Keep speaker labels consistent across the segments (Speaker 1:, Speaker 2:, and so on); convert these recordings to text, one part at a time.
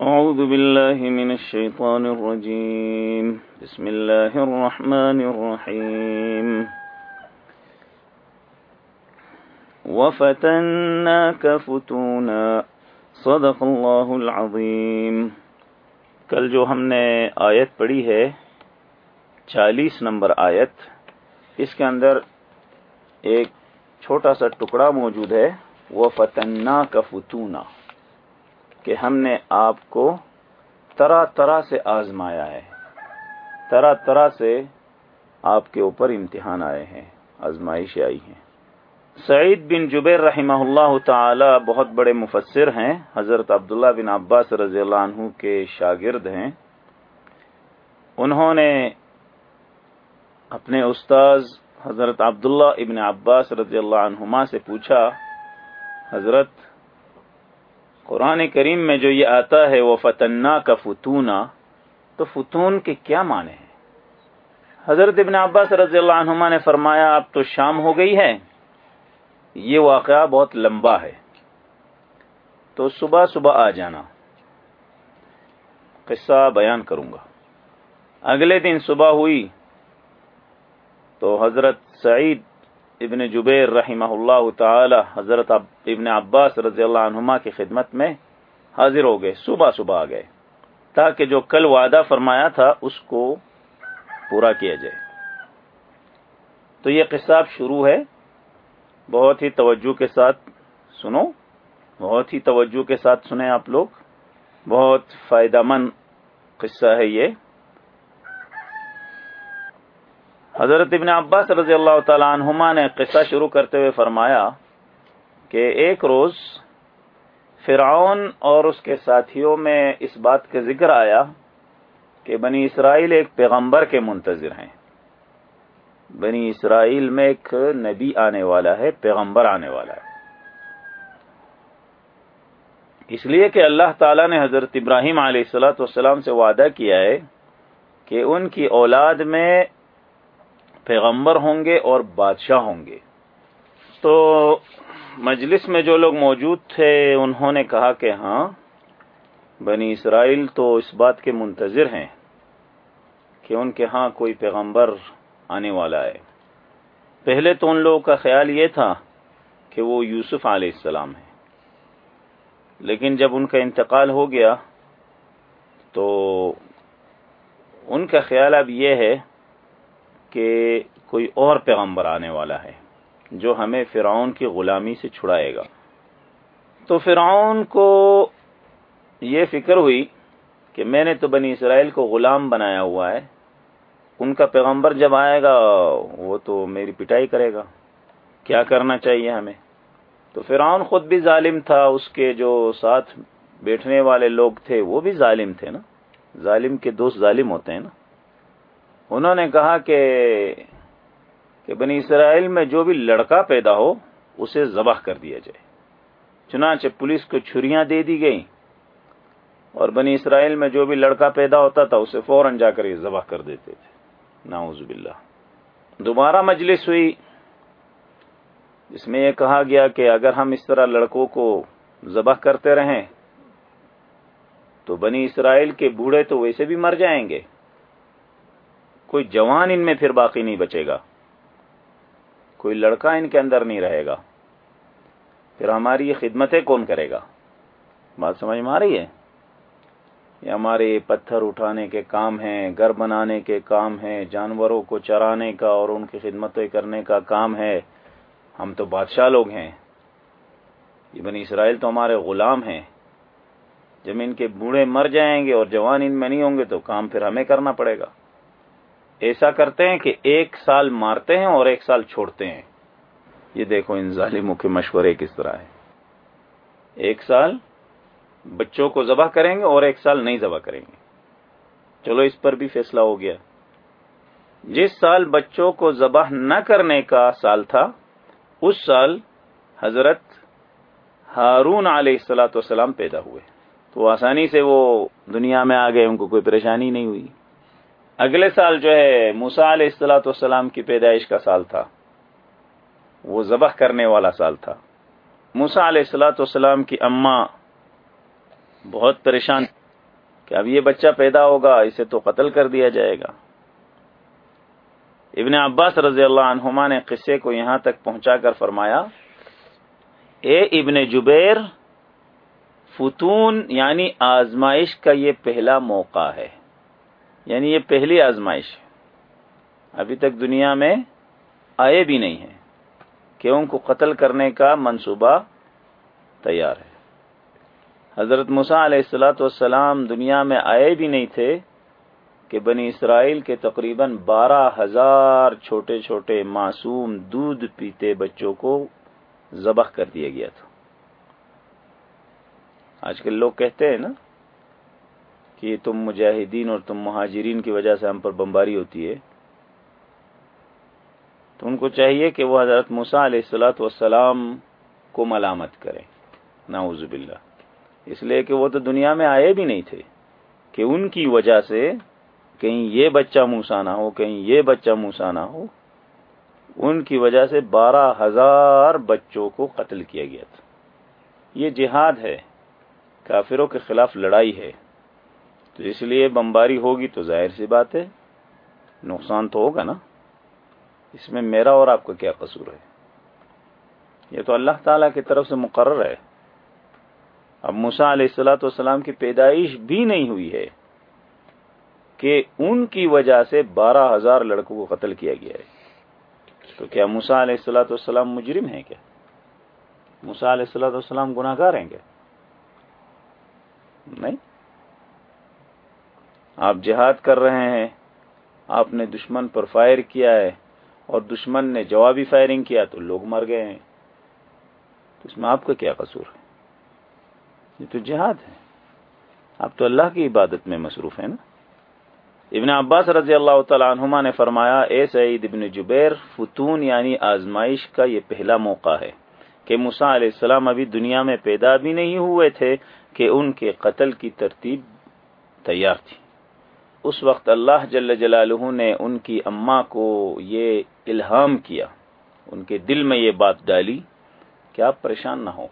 Speaker 1: أعوذ بالله من الشيطان الرجيم. بسم الله الرحمن الرحيم. وفتناك فتونا. صدق اللہ العظیم کل جو ہم نے آیت پڑھی ہے، چالیس نمبر آیت، اس کے اندر ایک چھوٹا سا ٹکڑا موجود ہے. وہ فتنا کا فتونا. کہ ہم نے آپ کو طرح طرح سے آزمایا ہے۔ طرح طرح سے آپ کے اوپر امتحان آئے ہیں آزمائش آئی ہیں۔ سعید بن جبیر رحمہ اللہ تعالی بہت بڑے مفسر ہیں۔ حضرت عبداللہ بن عباس رضی اللہ عنہ کے شاگرد ہیں۔ انہوں نے اپنے استاذ حضرت عبداللہ ابن عباس رضی اللہ عنہما سے پوچھا، حضرت قرآن کریم میں جو یہ آتا ہے وہ فتنا کا فتونا، تو فتون کے کیا معنی ہیں؟ حضرت ابن عباس رضی اللہ عنہما نے فرمایا، اب تو شام ہو گئی ہے، یہ واقعہ بہت لمبا ہے، تو صبح صبح آ جانا۔ قصہ بیان کروں گا۔ اگلے دن صبح ہوئی، تو حضرت سعید ابن جبیر رحمہ اللہ تعالی حضرت ابن عباس رضی اللہ عنہما کی خدمت میں حاضر ہو گئے، صبح صبح آ گئے، تاکہ جو کل وعدہ فرمایا تھا اس کو پورا کیا جائے۔ تو یہ قصہ شروع ہے۔ بہت ہی توجہ کے ساتھ سنو، بہت ہی توجہ کے ساتھ سنیں آپ لوگ۔ بہت فائدہ مند قصہ ہے یہ۔ حضرت ابن عباس رضی اللہ تعالی عنہما نے قصہ شروع کرتے ہوئے فرمایا کہ ایک روز فرعون اور اس کے ساتھیوں میں اس بات کا ذکر آیا کہ بنی اسرائیل ایک پیغمبر کے منتظر ہیں۔ بنی اسرائیل میں ایک نبی آنے والا ہے، پیغمبر آنے والا ہے۔ اس لیے کہ اللہ تعالیٰ نے حضرت ابراہیم علیہ السلاۃ والسلام سے وعدہ کیا ہے کہ ان کی اولاد میں پیغمبر ہوں گے اور بادشاہ ہوں گے۔ تو مجلس میں جو لوگ موجود تھے، انہوں نے کہا کہ ہاں بنی اسرائیل تو اس بات کے منتظر ہیں کہ ان کے ہاں کوئی پیغمبر آنے والا ہے۔ پہلے تو ان لوگوں کا خیال یہ تھا کہ وہ یوسف علیہ السلام ہے لیکن جب ان کا انتقال ہو گیا تو ان کا خیال اب یہ ہے کہ کوئی اور پیغمبر آنے والا ہے جو ہمیں فرعون کی غلامی سے چھڑائے گا۔ تو فرعون کو یہ فکر ہوئی کہ میں نے تو بنی اسرائیل کو غلام بنایا ہوا ہے، ان کا پیغمبر جب آئے گا، وہ تو میری پٹائی کرے گا۔ کیا کرنا چاہیے ہمیں؟ تو فرعون خود بھی ظالم تھا، اس کے جو ساتھ بیٹھنے والے لوگ تھے، وہ بھی ظالم تھے نا۔ ظالم کے دوست ظالم ہوتے ہیں نا۔ انہوں نے کہا کہ کہ بنی اسرائیل میں جو بھی لڑکا پیدا ہو، اسے ذبح کر دیا جائے۔ چنانچہ پولیس کو چھریاں دے دی گئیں اور بنی اسرائیل میں جو بھی لڑکا پیدا ہوتا تھا، اسے فوراً جا کر یہ ذبح کر دیتے تھے۔ ناؤز باللہ۔ دوبارہ مجلس ہوئی۔ جس میں یہ کہا گیا کہ اگر ہم اس طرح لڑکوں کو ذبح کرتے رہیں، تو بنی اسرائیل کے بوڑھے تو ویسے بھی مر جائیں گے۔ کوئی جوان ان میں پھر باقی نہیں بچے گا۔ کوئی لڑکا ان کے اندر نہیں رہے گا۔ پھر ہماری یہ خدمتیں کون کرے گا؟ بات سمجھ میں آ رہی ہے؟ یہ ہمارے پتھر اٹھانے کے کام ہیں، گھر بنانے کے کام ہیں، جانوروں کو چرانے کا اور ان کی خدمتیں کرنے کا کام ہے۔ ہم تو بادشاہ لوگ ہیں۔ یہ بنی اسرائیل تو ہمارے غلام ہیں۔ جب ان کے بوڑھے مر جائیں گے اور جوان ان میں نہیں ہوں گے تو کام پھر ہمیں کرنا پڑے گا۔ ایسا کرتے ہیں کہ ایک سال مارتے ہیں اور ایک سال چھوڑتے ہیں۔ یہ دیکھو ان ظالموں کے مشورے کس طرح ہے ایک سال بچوں کو ذبح کریں گے اور ایک سال نہیں ذبح کریں گے۔ چلو اس پر بھی فیصلہ ہو گیا۔ جس سال بچوں کو ذبح نہ کرنے کا سال تھا، اس سال حضرت ہارون علیہ السلاۃ والسلام پیدا ہوئے۔ تو آسانی سے وہ دنیا میں آ گئے ان کو کوئی پریشانی نہیں ہوئی۔ اگلے سال جو ہے موسا علیہ السلاۃ والسلام کی پیدائش کا سال تھا۔ وہ ذبح کرنے والا سال تھا۔ موسا علیہ السلاۃ والسلام کی اماں بہت پریشان کہ اب یہ بچہ پیدا ہوگا، اسے تو قتل کر دیا جائے گا۔ ابن عباس رضی اللہ عنہما نے قصے کو یہاں تک پہنچا کر فرمایا، اے ابن جبیر، فتون یعنی آزمائش کا یہ پہلا موقع ہے۔ یعنی یہ پہلی آزمائش ہے۔ ابھی تک دنیا میں آئے بھی نہیں ہیں۔ کہ ان کو قتل کرنے کا منصوبہ تیار ہے۔ حضرت مسا علیہ السلاۃ والسلام دنیا میں آئے بھی نہیں تھے کہ بنی اسرائیل کے تقریباً بارہ ہزار چھوٹے چھوٹے معصوم دودھ پیتے بچوں کو ذبح کر دیا گیا تھا۔ آج کل لوگ کہتے ہیں نا کہ تم مجاہدین اور تم مہاجرین کی وجہ سے ہم پر بمباری ہوتی ہے۔ تو ان کو چاہیے کہ وہ حضرت مسا علیہ السلاۃ والسلام کو ملامت کریں۔ نعوذ باللہ۔ اس لیے کہ وہ تو دنیا میں آئے بھی نہیں تھے۔ کہ ان کی وجہ سے کہیں یہ بچہ موسا نہ ہو، کہیں یہ بچہ موسا نہ ہو، ان کی وجہ سے بارہ ہزار بچوں کو قتل کیا گیا تھا۔ یہ جہاد ہے۔ کافروں کے خلاف لڑائی ہے۔ تو اس لیے بمباری ہوگی تو ظاہر سی بات ہے، نقصان تو ہوگا نا۔ اس میں میرا اور آپ کا کیا قصور ہے؟ یہ تو اللہ تعالی کی طرف سے مقرر ہے۔ اب مسا علیہ السلاۃ والسلام کی پیدائش بھی نہیں ہوئی ہے کہ ان کی وجہ سے بارہ ہزار لڑکوں کو قتل کیا گیا ہے۔ تو کیا مسا علیہ السلاۃ والسلام مجرم ہیں کیا؟ مسا علیہ السلاۃ والسلام گناہ گار ہیں کیا؟ نہیں۔ آپ جہاد کر رہے ہیں، آپ نے دشمن پر فائر کیا ہے اور دشمن نے جوابی فائرنگ کیا تو لوگ مر گئے ہیں۔ تو اس میں آپ کا کیا قصور ہے؟ یہ تو جہاد ہے۔ آپ تو اللہ کی عبادت میں مصروف ہیں نا؟ ابن عباس رضی اللہ تعالیٰ عنہما نے فرمایا، اے سعید ابن جبیر، فتون یعنی آزمائش کا یہ پہلا موقع ہے کہ مسا علیہ السلام ابھی دنیا میں پیدا بھی نہیں ہوئے تھے کہ ان کے قتل کی ترتیب تیار تھی۔ اس وقت اللہ جل جلالہ نے ان کی اماں کو یہ الہام کیا، ان کے دل میں یہ بات ڈالی کہ آپ پریشان نہ ہو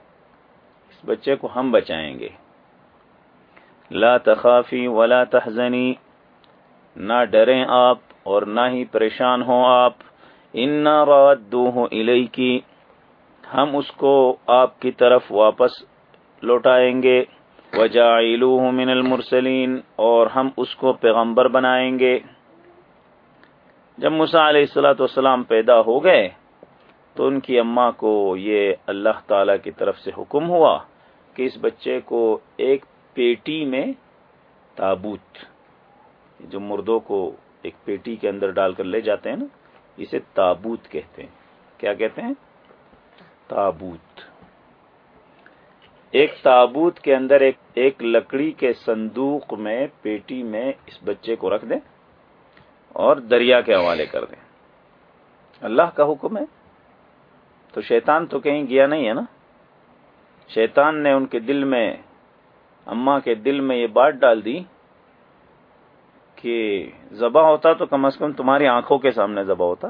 Speaker 1: اس بچے کو ہم بچائیں گے۔ لا تخافی ولا تحزنی، نہ ڈریں آپ اور نہ ہی پریشان ہوں آپ۔ ان رات دو کی ہم اس کو آپ کی طرف واپس لوٹائیں گے۔ وجا من المرسلین، اور ہم اس کو پیغمبر بنائیں گے۔ جب مسا علیہ السلاۃ والسلام پیدا ہو گئے، تو ان کی اماں کو یہ اللہ تعالی کی طرف سے حکم ہوا کہ اس بچے کو ایک پیٹی میں تابوت، جو مردوں کو ایک پیٹی کے اندر ڈال کر لے جاتے ہیں نا، اسے تابوت کہتے ہیں۔ کیا کہتے ہیں؟ تابوت۔ ایک تابوت کے اندر ایک ایک لکڑی کے صندوق میں پیٹی میں اس بچے کو رکھ دیں اور دریا کے حوالے کر دیں۔ اللہ کا حکم ہے۔ تو شیطان تو کہیں گیا نہیں ہے نا؟ شیطان نے ان کے دل میں اما کے دل میں یہ بات ڈال دی کہ ذبح ہوتا تو کم از کم تمہاری آنکھوں کے سامنے ذبح ہوتا۔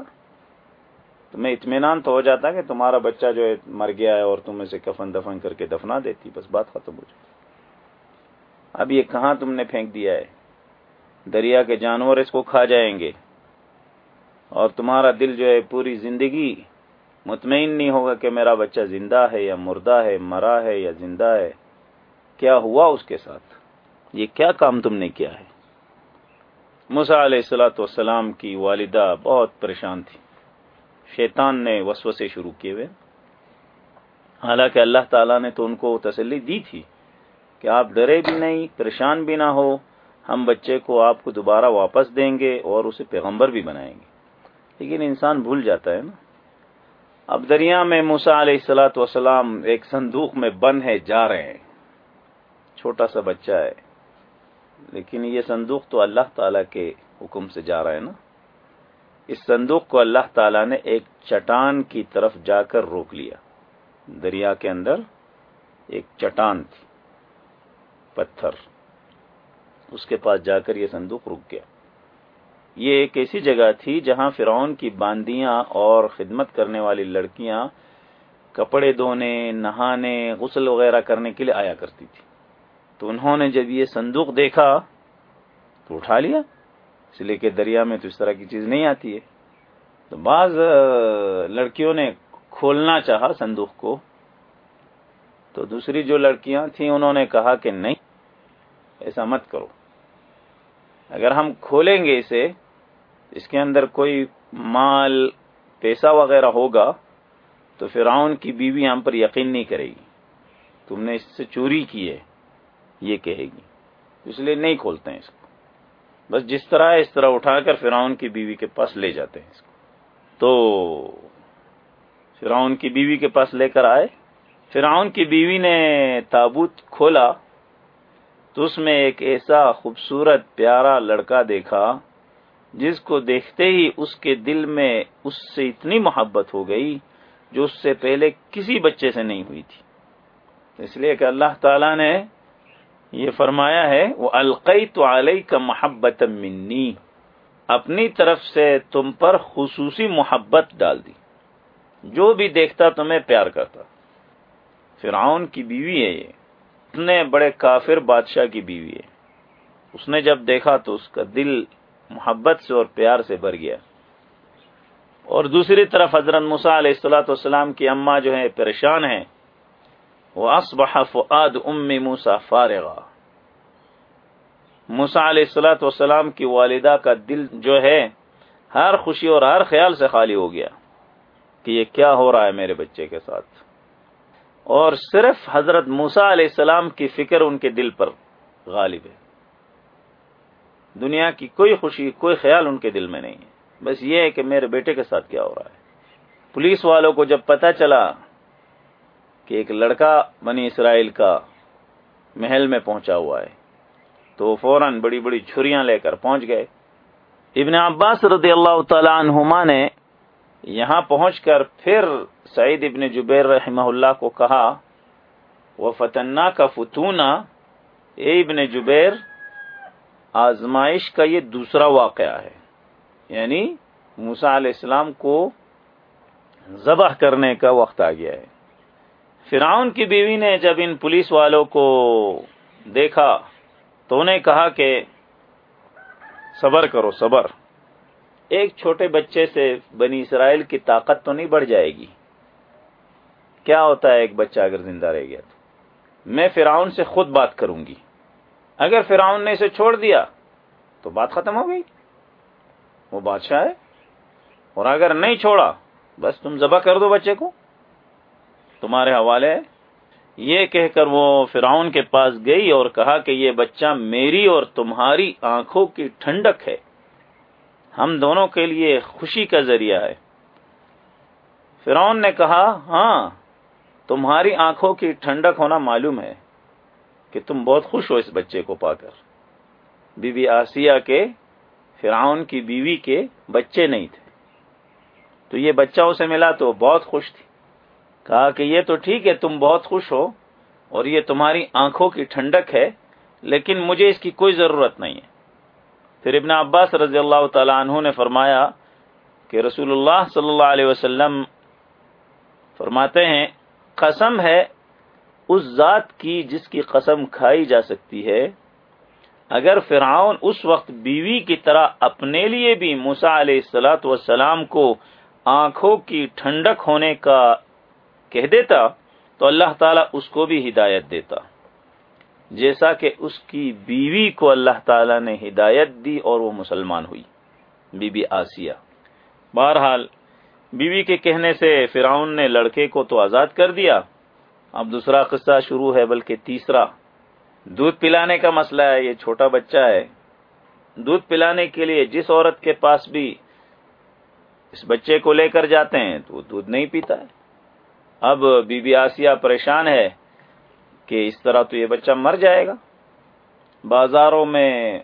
Speaker 1: تمہیں اطمینان تو ہو جاتا کہ تمہارا بچہ جو ہے مر گیا ہے اور تم اسے کفن دفن کر کے دفنا دیتی، بس بات ختم ہو جاتی۔ اب یہ کہاں تم نے پھینک دیا ہے؟ دریا کے جانور اس کو کھا جائیں گے۔ اور تمہارا دل جو ہے پوری زندگی مطمئن نہیں ہوگا کہ میرا بچہ زندہ ہے یا مردہ ہے، مرا ہے یا زندہ ہے۔ کیا ہوا اس کے ساتھ؟ یہ کیا کام تم نے کیا ہے؟ مسا علیہ السلاۃ والسلام کی والدہ بہت پریشان تھی۔ شیطان نے وسوسے شروع کیے ہوئے۔ حالانکہ اللہ تعالیٰ نے تو ان کو تسلی دی تھی کہ آپ ڈرے بھی نہیں، پریشان بھی نہ ہو، ہم بچے کو آپ کو دوبارہ واپس دیں گے اور اسے پیغمبر بھی بنائیں گے۔ لیکن انسان بھول جاتا ہے نا۔ اب دریا میں موسا علیہ السلاۃ وسلام ایک صندوق میں بند ہے، جا رہے ہیں۔ چھوٹا سا بچہ ہے۔ لیکن یہ صندوق تو اللہ تعالی کے حکم سے جا رہا ہے نا۔ اس صندوق کو اللہ تعالی نے ایک چٹان کی طرف جا کر روک لیا۔ دریا کے اندر ایک چٹان تھی، پتھر۔ اس کے پاس جا کر یہ صندوق رک گیا۔ یہ ایک ایسی جگہ تھی جہاں فرعون کی باندیاں اور خدمت کرنے والی لڑکیاں کپڑے دھونے، نہانے، غسل وغیرہ کرنے کے لیے آیا کرتی تھی۔ تو انہوں نے جب یہ صندوق دیکھا تو اٹھا لیا۔ اس لیے کہ دریا میں تو اس طرح کی چیز نہیں آتی ہے۔ تو بعض لڑکیوں نے کھولنا چاہا صندوق کو۔ تو دوسری جو لڑکیاں تھیں، انہوں نے کہا کہ نہیں، ایسا مت کرو۔ اگر ہم کھولیں گے اسے، اس کے اندر کوئی مال، پیسہ وغیرہ ہوگا، تو فرعون کی بیوی ہم پر یقین نہیں کرے گی۔ تم نے اس سے چوری کی ہے، یہ کہے گی۔ اس لیے نہیں کھولتے ہیں اس کو۔ بس جس طرح اس طرح اٹھا کر فرعون کی بیوی کے پاس لے جاتے ہیں اس کو۔ تو فرعون کی بیوی کے پاس لے کر آئے۔ فرعون کی بیوی نے تابوت کھولا۔ تو اس میں ایک ایسا خوبصورت پیارا لڑکا دیکھا، جس کو دیکھتے ہی اس کے دل میں اس سے اتنی محبت ہو گئی جو اس سے پہلے کسی بچے سے نہیں ہوئی تھی۔ اس لیے کہ اللہ تعالی نے یہ فرمایا ہے وہ القئی تو علیہ کا محبت منی اپنی طرف سے تم پر خصوصی محبت ڈال دی۔ جو بھی دیکھتا تمہیں پیار کرتا۔ فرعون کی بیوی ہے یہ۔ اتنے بڑے کافر بادشاہ کی بیوی ہے۔ اس نے جب دیکھا تو اس کا دل محبت سے اور پیار سے بھر گیا۔ اور دوسری طرف حضرت مسا علیہ السلاۃ والسلام کی اما جو ہے پریشان ہیں۔ وہ اسبح فعاد ام موسا فارغا موسا علیہ السلاۃ والسلام کی والدہ کا دل جو ہے، ہر خوشی اور ہر خیال سے خالی ہو گیا کہ یہ کیا ہو رہا ہے میرے بچے کے ساتھ۔ اور صرف حضرت موسا علیہ السلام کی فکر ان کے دل پر غالب ہے۔ دنیا کی کوئی خوشی، کوئی خیال ان کے دل میں نہیں ہے۔ بس یہ ہے کہ میرے بیٹے کے ساتھ کیا ہو رہا ہے۔ پولیس والوں کو جب پتا چلا کہ ایک لڑکا بنی اسرائیل کا محل میں پہنچا ہوا ہے۔ تو فوراً بڑی بڑی چھریاں لے کر پہنچ گئے۔ ابن عباس رضی اللہ تعالی عنہما نے یہاں پہنچ کر پھر سعید ابن جبیر رحمہ اللہ کو کہا وہ فتنا کا فتونا. اے ابن جبیر، آزمائش کا یہ دوسرا واقعہ ہے۔ یعنی موسا علیہ السلام کو ذبح کرنے کا وقت آ گیا ہے۔ فرعون کی بیوی نے جب ان پولیس والوں کو دیکھا تو انہیں کہا کہ صبر کرو، صبر۔ ایک چھوٹے بچے سے بنی اسرائیل کی طاقت تو نہیں بڑھ جائے گی۔ کیا ہوتا ہے ایک بچہ اگر زندہ رہ گیا تو؟ میں فرعون سے خود بات کروں گی۔ اگر فرعون نے اسے چھوڑ دیا تو بات ختم ہو گئی۔ وہ بادشاہ ہے۔ اور اگر نہیں چھوڑا، بس تم ذبح کر دو بچے کو۔ تمہارے حوالے یہ کہہ کر وہ فرعون کے پاس گئی اور کہا کہ یہ بچہ میری اور تمہاری آنکھوں کی ٹھنڈک ہے۔ ہم دونوں کے لیے خوشی کا ذریعہ ہے۔ فرعون نے کہا ہاں تمہاری آنکھوں کی ٹھنڈک ہونا معلوم ہے کہ تم بہت خوش ہو اس بچے کو پا کر۔ بی بی آسیہ کے، فرعون کی بیوی کے بچے نہیں تھے۔ تو یہ بچہ اسے ملا تو بہت خوش تھی۔ کہا کہ یہ تو ٹھیک ہے، تم بہت خوش ہو اور یہ تمہاری آنکھوں کی ٹھنڈک ہے، لیکن مجھے اس کی کوئی ضرورت نہیں ہے۔ پھر ابن عباس رضی اللہ تعالیٰ عنہ نے فرمایا کہ رسول اللہ صلی اللہ علیہ وسلم فرماتے ہیں، قسم ہے اس ذات کی جس کی قسم کھائی جا سکتی ہے۔ اگر فرعون اس وقت بیوی کی طرح اپنے لیے بھی موسا علیہ السلاۃ والسلام کو آنکھوں کی ٹھنڈک ہونے کا کہہ دیتا تو اللہ تعالیٰ اس کو بھی ہدایت دیتا۔ جیسا کہ اس کی بیوی کو اللہ تعالیٰ نے ہدایت دی اور وہ مسلمان ہوئی۔ Be be Asiya. بہرحال، بیوی کے کہنے سے فرعون نے لڑکے کو تو آزاد کر دیا۔ اب دوسرا قصہ شروع ہے، بلکہ تیسرا۔ دودھ پلانے کا مسئلہ ہے، یہ چھوٹا بچہ ہے۔ دودھ پلانے کے لیے جس عورت کے پاس بھی اس بچے کو لے کر جاتے ہیں تو وہ دودھ نہیں پیتا ہے۔ اب بی بی آسیہ پریشان ہے کہ اس طرح تو یہ بچہ مر جائے گا۔ بازاروں میں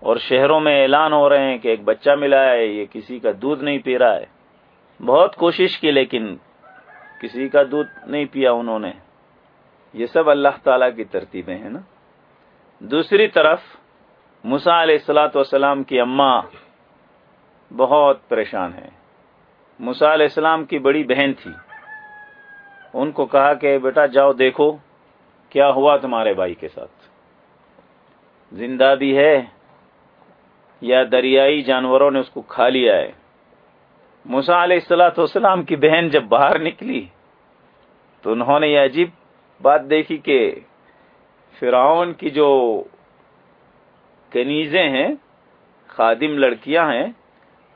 Speaker 1: اور شہروں میں اعلان ہو رہے ہیں کہ ایک بچہ ملا ہے، یہ کسی کا دودھ نہیں پی رہا ہے۔ بہت کوشش کی لیکن کسی کا دودھ نہیں پیا انہوں نے۔ یہ سب اللہ تعالی کی ترتیبیں ہیں نا۔ دوسری طرف مسا علیہ السلاۃ والسلام کی اماں بہت پریشان ہے مسا علیہ السلام کی بڑی بہن تھی۔ ان کو کہا کہ بیٹا جاؤ دیکھو کیا ہوا تمہارے بھائی کے ساتھ۔ زندہ بھی ہے یا دریائی جانوروں نے اس کو کھا لیا ہے۔ مسا علیہ السلاۃ والسلام کی بہن جب باہر نکلی تو انہوں نے یہ عجیب بات دیکھی کہ فرعون کی جو کنیزیں ہیں، خادم لڑکیاں ہیں،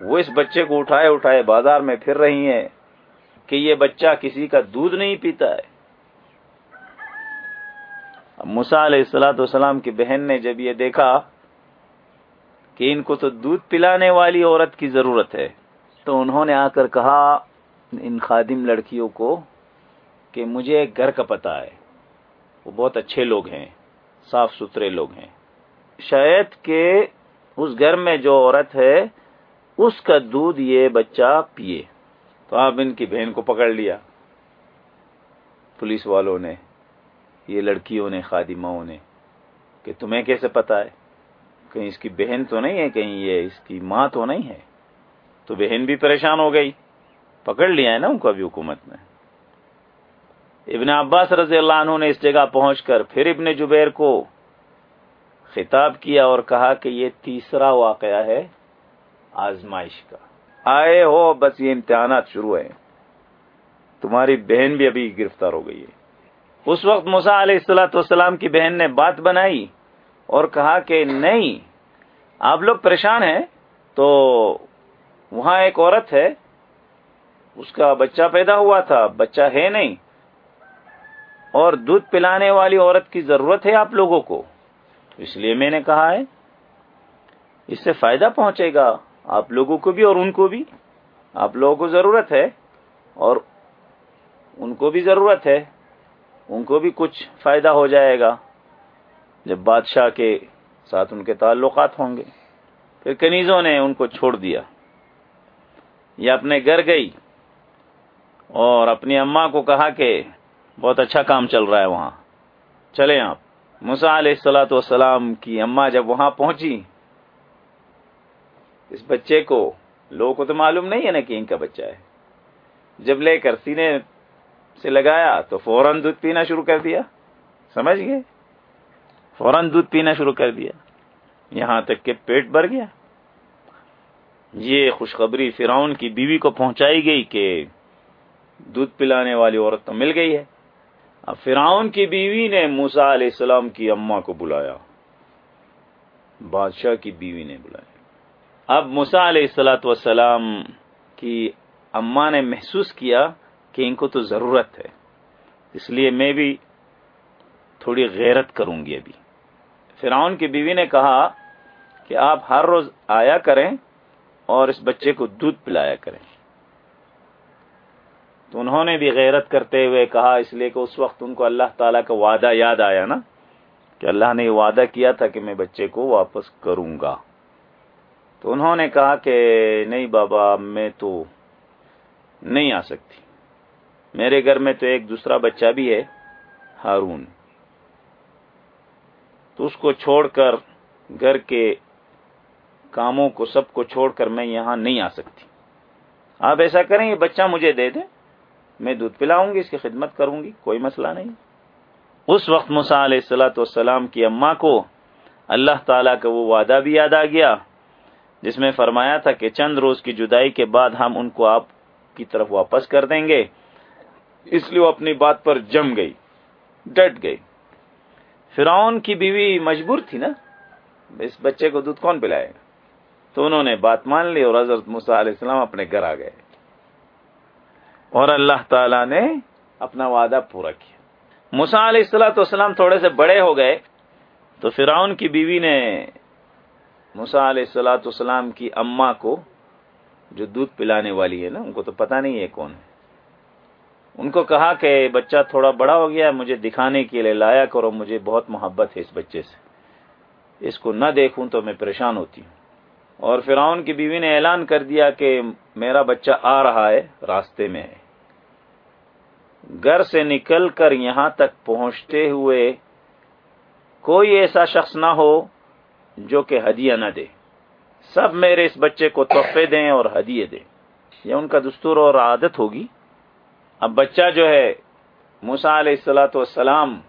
Speaker 1: وہ اس بچے کو اٹھائے اٹھائے بازار میں پھر رہی ہیں۔ کہ یہ بچہ کسی کا دودھ نہیں پیتا ہے۔ مسا علیہ السلاۃ والسلام کی بہن نے جب یہ دیکھا کہ ان کو تو دودھ پلانے والی عورت کی ضرورت ہے، تو انہوں نے آ کر کہا، ان خادم لڑکیوں کو کہ مجھے ایک گھر کا پتا ہے۔ وہ بہت اچھے لوگ ہیں، صاف ستھرے لوگ ہیں۔ شاید کہ اس گھر میں جو عورت ہے، اس کا دودھ یہ بچہ پیے۔ تو آپ ان کی بہن کو پکڑ لیا۔ پولیس والوں نے، یہ لڑکیوں نے خادماؤں نے، کہ تمہیں کیسے پتا ہے؟ کہیں اس کی بہن تو نہیں ہے، کہیں یہ اس کی ماں تو نہیں ہے۔ تو بہن بھی پریشان ہو گئی۔ پکڑ لیا ہے نا ان کو ابھی حکومت نے ابن عباس رضی اللہ عنہ نے اس جگہ پہنچ کر پھر ابن جبیر کو خطاب کیا اور کہا کہ یہ تیسرا واقعہ ہے آزمائش کا۔ آئے ہو، بس یہ امتحانات شروع ہیں۔ تمہاری بہن بھی ابھی گرفتار ہو گئی ہے۔ اس وقت مسا علیہ السلاۃ والسلام کی بہن نے بات بنائی اور کہا کہ نہیں، آپ لوگ پریشان ہیں تو وہاں ایک عورت ہے، اس کا بچہ پیدا ہوا تھا، بچہ ہے نہیں۔ اور دودھ پلانے والی عورت کی ضرورت ہے آپ لوگوں کو۔ اس لیے میں نے کہا ہے، اس سے فائدہ پہنچے گا۔ آپ لوگوں کو بھی اور ان کو بھی۔ آپ لوگوں کو ضرورت ہے اور ان کو بھی ضرورت ہے۔ ان کو بھی کچھ فائدہ ہو جائے گا۔ جب بادشاہ کے ساتھ ان کے تعلقات ہوں گے۔ پھر کنیزوں نے ان کو چھوڑ دیا۔ یہ اپنے گھر گئی اور اپنی اماں کو کہا کہ بہت اچھا کام چل رہا ہے وہاں۔ چلے آپ۔ مسا علیہ السلاۃ والسلام کی اماں جب وہاں پہنچی اس بچے کو لوگوں کو تو معلوم نہیں ہے نا کہ ان کا بچہ ہے۔ جب لے کر سینے سے لگایا تو فوراً دودھ پینا شروع کر دیا۔ سمجھ گئے؟ فوراً دودھ پینا شروع کر دیا۔ یہاں تک کہ پیٹ بھر گیا۔ یہ خوشخبری فرعون کی بیوی کو پہنچائی گئی کہ دودھ پلانے والی عورت تو مل گئی ہے۔ اب فرعون کی بیوی نے موسا علیہ السلام کی اما کو بلایا۔ بادشاہ کی بیوی نے بلایا۔ اب مسا علیہ السلاۃ والسلام کی اما نے محسوس کیا کہ ان کو تو ضرورت ہے۔ اس لیے میں بھی تھوڑی غیرت کروں گی ابھی۔ فرعون کی بیوی نے کہا کہ آپ ہر روز آیا کریں اور اس بچے کو دودھ پلایا کریں۔ تو انہوں نے بھی غیرت کرتے ہوئے کہا، اس لیے کہ اس وقت ان کو اللہ تعالیٰ کا وعدہ یاد آیا نا، کہ اللہ نے یہ وعدہ کیا تھا کہ میں بچے کو واپس کروں گا۔ تو انہوں نے کہا کہ نہیں بابا میں تو نہیں آ سکتی۔ میرے گھر میں تو ایک دوسرا بچہ بھی ہے، ہارون۔ تو اس کو چھوڑ کر گھر کے کاموں کو سب کو چھوڑ کر میں یہاں نہیں آ سکتی۔ آپ ایسا کریں، یہ بچہ مجھے دے دیں، میں دودھ پلاؤں گی، اس کی خدمت کروں گی، کوئی مسئلہ نہیں۔ اس وقت مسا علیہ السلاۃ والسلام کی اماں کو اللہ تعالیٰ کا وہ وعدہ بھی یاد آ گیا۔ جس میں فرمایا تھا کہ چند روز کی جدائی کے بعد ہم ان کو آپ کی طرف واپس کر دیں گے۔ اس لیے وہ اپنی بات پر جم گئی، ڈٹ گئی۔ فرعون کی بیوی مجبور تھی نا؟ اس بچے کو دودھ کون پلائے؟ گا تو انہوں نے بات مان لی اور حضرت مسا علیہ السلام اپنے گھر آ گئے۔ اور اللہ تعالی نے اپنا وعدہ پورا کیا۔ مسا علیہ السلاۃ والسلام تھوڑے سے بڑے ہو گئے، تو فرعون کی بیوی نے مسا علیہ السلاۃ والسلام کی اما کو جو دودھ پلانے والی ہے نا، ان کو تو پتا نہیں ہے کون ہے۔ ان کو کہا کہ بچہ تھوڑا بڑا ہو گیا، مجھے دکھانے کے لیے لایا کرو، مجھے بہت محبت ہے اس بچے سے۔ اس کو نہ دیکھوں تو میں پریشان ہوتی ہوں۔ اور فرعون کی بیوی نے اعلان کر دیا کہ میرا بچہ آ رہا ہے، راستے میں ہے۔ گھر سے نکل کر یہاں تک پہنچتے ہوئے کوئی ایسا شخص نہ ہو جو کہ ہدیہ نہ دے۔ سب میرے اس بچے کو تحفے دیں اور ہدیے دیں۔ یہ ان کا دستور اور عادت ہوگی۔ اب بچہ جو ہے موسا علیہ السلاۃ والسلام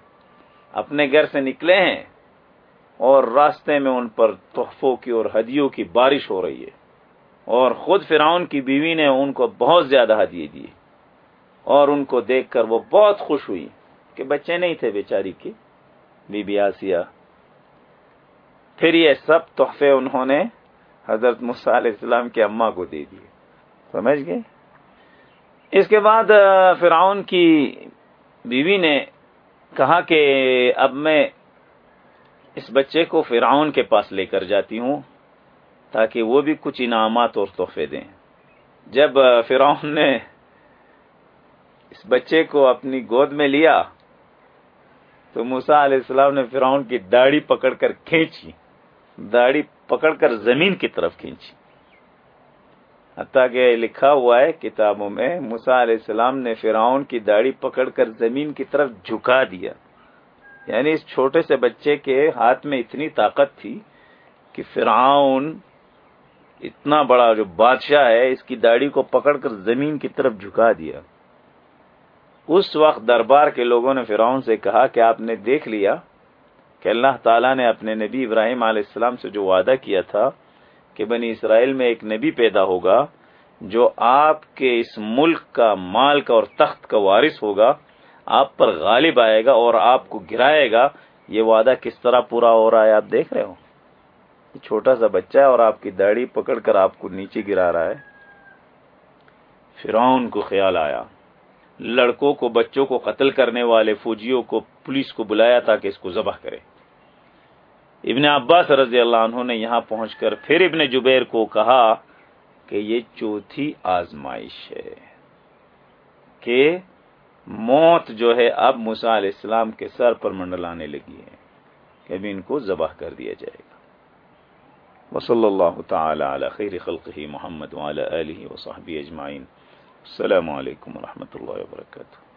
Speaker 1: اپنے گھر سے نکلے ہیں اور راستے میں ان پر تحفوں کی اور ہدیوں کی بارش ہو رہی ہے۔ اور خود فرعون کی بیوی نے ان کو بہت زیادہ ہدیے دیے۔ اور ان کو دیکھ کر وہ بہت خوش ہوئی کہ بچے نہیں تھے بیچاری کی بی بی آسیہ پھر یہ سب تحفے انہوں نے حضرت علیہ السلام کی اما کو دے دیے۔ سمجھ گئے؟ اس کے بعد فرعون کی بیوی نے کہا کہ اب میں اس بچے کو فرعون کے پاس لے کر جاتی ہوں تاکہ وہ بھی کچھ انعامات اور تحفے دیں۔ جب فرعون نے اس بچے کو اپنی گود میں لیا تو موسا علیہ السلام نے فرعون کی داڑھی پکڑ کر کھینچی۔ داڑھی پکڑ کر زمین کی طرف کھینچی۔ حتیٰ کہ لکھا ہوا ہے، کتابوں میں موسا علیہ السلام نے فرعون کی داڑھی پکڑ کر زمین کی طرف جھکا دیا۔ یعنی اس چھوٹے سے بچے کے ہاتھ میں اتنی طاقت تھی کہ فرعون اتنا بڑا جو بادشاہ ہے، اس کی داڑھی کو پکڑ کر زمین کی طرف جھکا دیا۔ اس وقت دربار کے لوگوں نے فرعون سے کہا کہ آپ نے دیکھ لیا کہ اللہ تعالیٰ نے اپنے نبی ابراہیم علیہ السلام سے جو وعدہ کیا تھا کہ بنی اسرائیل میں ایک نبی پیدا ہوگا جو آپ کے اس ملک کا مال کا اور تخت کا وارث ہوگا، آپ پر غالب آئے گا اور آپ کو گرائے گا۔ یہ وعدہ کس طرح پورا ہو رہا ہے آپ دیکھ رہے ہو؟ چھوٹا سا بچہ ہے اور آپ کی داڑھی پکڑ کر آپ کو نیچے گرا رہا ہے۔ فرعون کو خیال آیا۔ لڑکوں کو، بچوں کو قتل کرنے والے، فوجیوں کو، پولیس کو بلایا تاکہ اس کو ذبح کرے۔ ابن عباس رضی اللہ عنہ نے یہاں پہنچ کر پھر ابن جبیر کو کہا کہ یہ چوتھی آزمائش ہے کہ موت جو ہے اب مسا علیہ السلام کے سر پر منڈلانے لگی ہے کہ ابھی ان کو ذبح کر دیا جائے گا۔ وصلی اللہ تعالی علی خیر خلقہ محمد وعلی آلہ وصحبہ اجمعین۔ السلام علیکم ورحمۃ اللہ وبرکاتہ۔